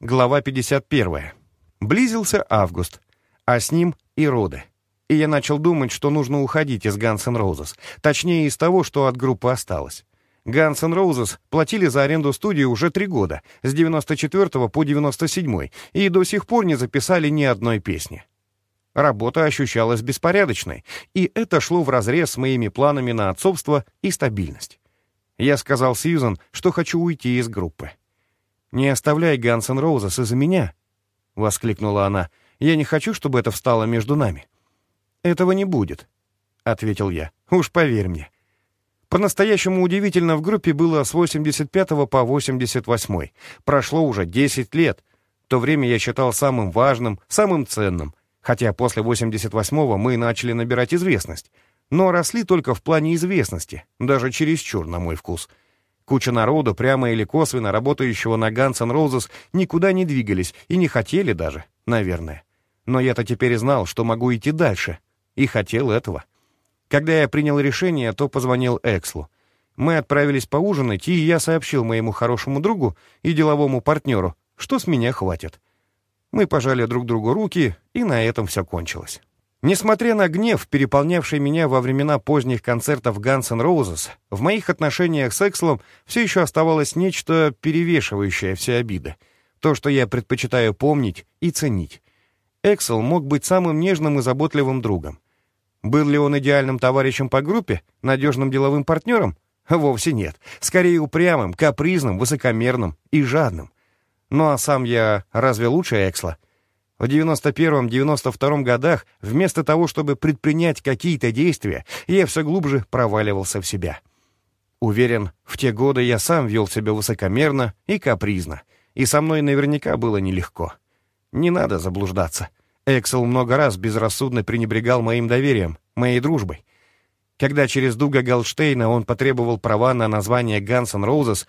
Глава 51. Близился август, а с ним и роды. И я начал думать, что нужно уходить из Guns N' точнее из того, что от группы осталось. Guns N' платили за аренду студии уже три года, с 94 по 97 и до сих пор не записали ни одной песни. Работа ощущалась беспорядочной, и это шло вразрез с моими планами на отцовство и стабильность. Я сказал Сьюзан, что хочу уйти из группы. «Не оставляй N' Roses из-за меня!» — воскликнула она. «Я не хочу, чтобы это встало между нами». «Этого не будет», — ответил я. «Уж поверь мне». По-настоящему удивительно в группе было с 85 по 88. Прошло уже 10 лет. То время я считал самым важным, самым ценным. Хотя после 88-го мы начали набирать известность. Но росли только в плане известности, даже чересчур, на мой вкус — Куча народу, прямо или косвенно работающего на Guns N' никуда не двигались и не хотели даже, наверное. Но я-то теперь знал, что могу идти дальше, и хотел этого. Когда я принял решение, то позвонил Экслу. Мы отправились поужинать, и я сообщил моему хорошему другу и деловому партнеру, что с меня хватит. Мы пожали друг другу руки, и на этом все кончилось. Несмотря на гнев, переполнявший меня во времена поздних концертов Guns N' Roses, в моих отношениях с Экслом все еще оставалось нечто, перевешивающее все обиды. То, что я предпочитаю помнить и ценить. Эксел мог быть самым нежным и заботливым другом. Был ли он идеальным товарищем по группе, надежным деловым партнером? Вовсе нет. Скорее упрямым, капризным, высокомерным и жадным. Ну а сам я разве лучше Эксла? — в 91-92 годах, вместо того, чтобы предпринять какие-то действия, я все глубже проваливался в себя. Уверен, в те годы я сам вел себя высокомерно и капризно, и со мной наверняка было нелегко. Не надо заблуждаться. Эксел много раз безрассудно пренебрегал моим доверием, моей дружбой. Когда через Дуга Галштейна он потребовал права на название N' Roses,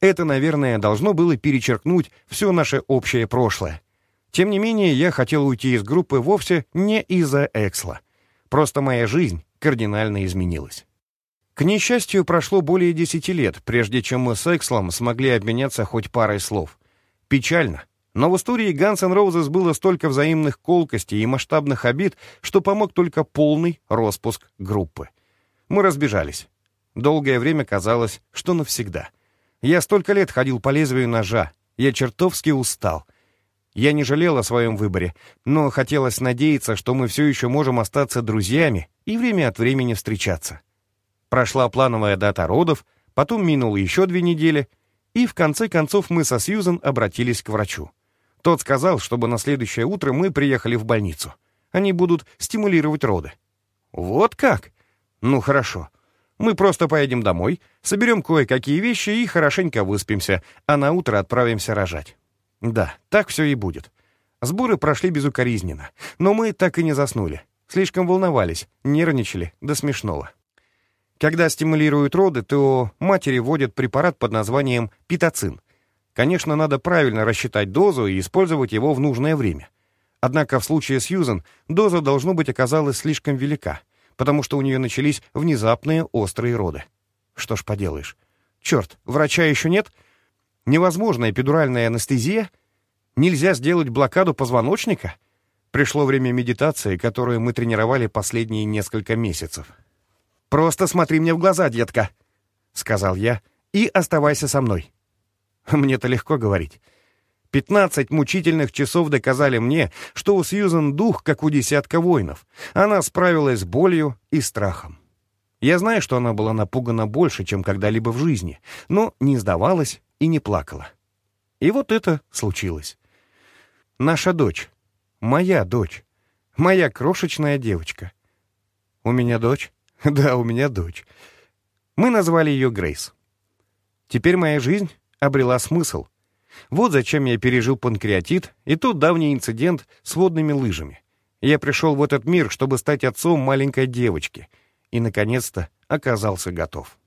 это, наверное, должно было перечеркнуть все наше общее прошлое. Тем не менее, я хотел уйти из группы вовсе не из-за Эксла. Просто моя жизнь кардинально изменилась. К несчастью, прошло более десяти лет, прежде чем мы с Экслом смогли обменяться хоть парой слов. Печально. Но в истории Guns N' Roses было столько взаимных колкостей и масштабных обид, что помог только полный распуск группы. Мы разбежались. Долгое время казалось, что навсегда. Я столько лет ходил по лезвию ножа. Я чертовски устал — я не жалел о своем выборе, но хотелось надеяться, что мы все еще можем остаться друзьями и время от времени встречаться. Прошла плановая дата родов, потом минуло еще две недели, и в конце концов мы со Сьюзен обратились к врачу. Тот сказал, чтобы на следующее утро мы приехали в больницу. Они будут стимулировать роды. Вот как? Ну хорошо. Мы просто поедем домой, соберем кое-какие вещи и хорошенько выспимся, а на утро отправимся рожать. Да, так все и будет. Сборы прошли безукоризненно, но мы так и не заснули. Слишком волновались, нервничали до смешного. Когда стимулируют роды, то матери вводят препарат под названием питоцин. Конечно, надо правильно рассчитать дозу и использовать его в нужное время. Однако в случае с Юзен доза, должно быть, оказалась слишком велика, потому что у нее начались внезапные острые роды. Что ж поделаешь. Черт, врача еще нет — Невозможна эпидуральная анестезия? Нельзя сделать блокаду позвоночника? Пришло время медитации, которую мы тренировали последние несколько месяцев. «Просто смотри мне в глаза, детка», — сказал я, — «и оставайся со мной». Мне-то легко говорить. Пятнадцать мучительных часов доказали мне, что у Сьюзан дух, как у десятка воинов. Она справилась с болью и страхом. Я знаю, что она была напугана больше, чем когда-либо в жизни, но не сдавалась и не плакала. И вот это случилось. Наша дочь, моя дочь, моя крошечная девочка. У меня дочь? Да, у меня дочь. Мы назвали ее Грейс. Теперь моя жизнь обрела смысл. Вот зачем я пережил панкреатит и тот давний инцидент с водными лыжами. Я пришел в этот мир, чтобы стать отцом маленькой девочки, и, наконец-то, оказался готов.